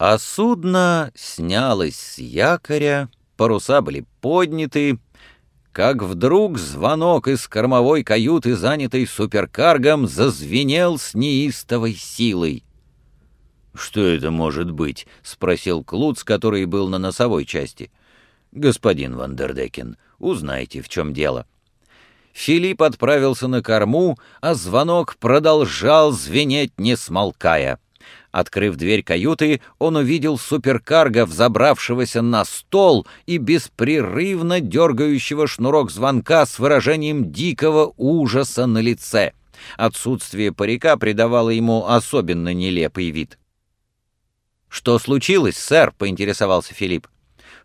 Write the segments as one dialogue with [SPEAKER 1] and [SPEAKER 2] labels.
[SPEAKER 1] А судно снялось с якоря, паруса были подняты, как вдруг звонок из кормовой каюты, занятой суперкаргом, зазвенел с неистовой силой. «Что это может быть?» — спросил Клуц, который был на носовой части. «Господин Вандердекен, узнайте, в чем дело». Филипп отправился на корму, а звонок продолжал звенеть, не смолкая. Открыв дверь каюты, он увидел суперкарга, взобравшегося на стол и беспрерывно дергающего шнурок звонка с выражением дикого ужаса на лице. Отсутствие парика придавало ему особенно нелепый вид. «Что случилось, сэр?» — поинтересовался Филипп.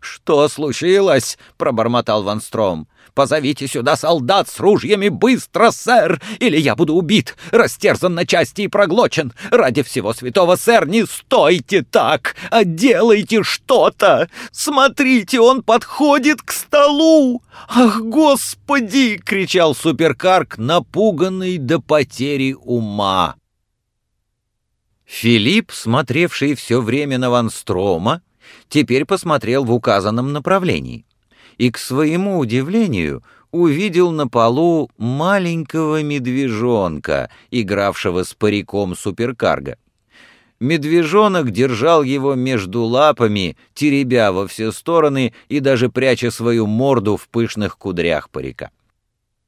[SPEAKER 2] «Что случилось?» — пробормотал Ван Стром. Позовите сюда солдат с ружьями быстро, сэр, или я буду убит, растерзан на части и проглочен. Ради всего святого, сэр, не стойте так, а делайте что-то. Смотрите, он подходит к столу. Ах, господи!» — кричал суперкарк, напуганный до потери ума.
[SPEAKER 1] Филипп, смотревший все время на Ван Строма, теперь посмотрел в указанном направлении и, к своему удивлению, увидел на полу маленького медвежонка, игравшего с париком суперкарга. Медвежонок держал его между лапами, теребя во все стороны и даже пряча свою морду в пышных кудрях парика.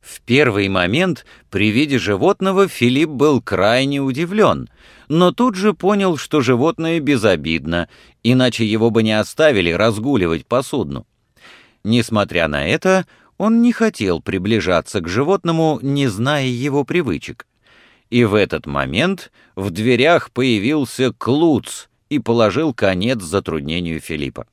[SPEAKER 1] В первый момент при виде животного Филипп был крайне удивлен, но тут же понял, что животное безобидно, иначе его бы не оставили разгуливать по судну. Несмотря на это, он не хотел приближаться к животному, не зная его привычек. И в этот момент в дверях появился Клуц и положил конец затруднению Филиппа.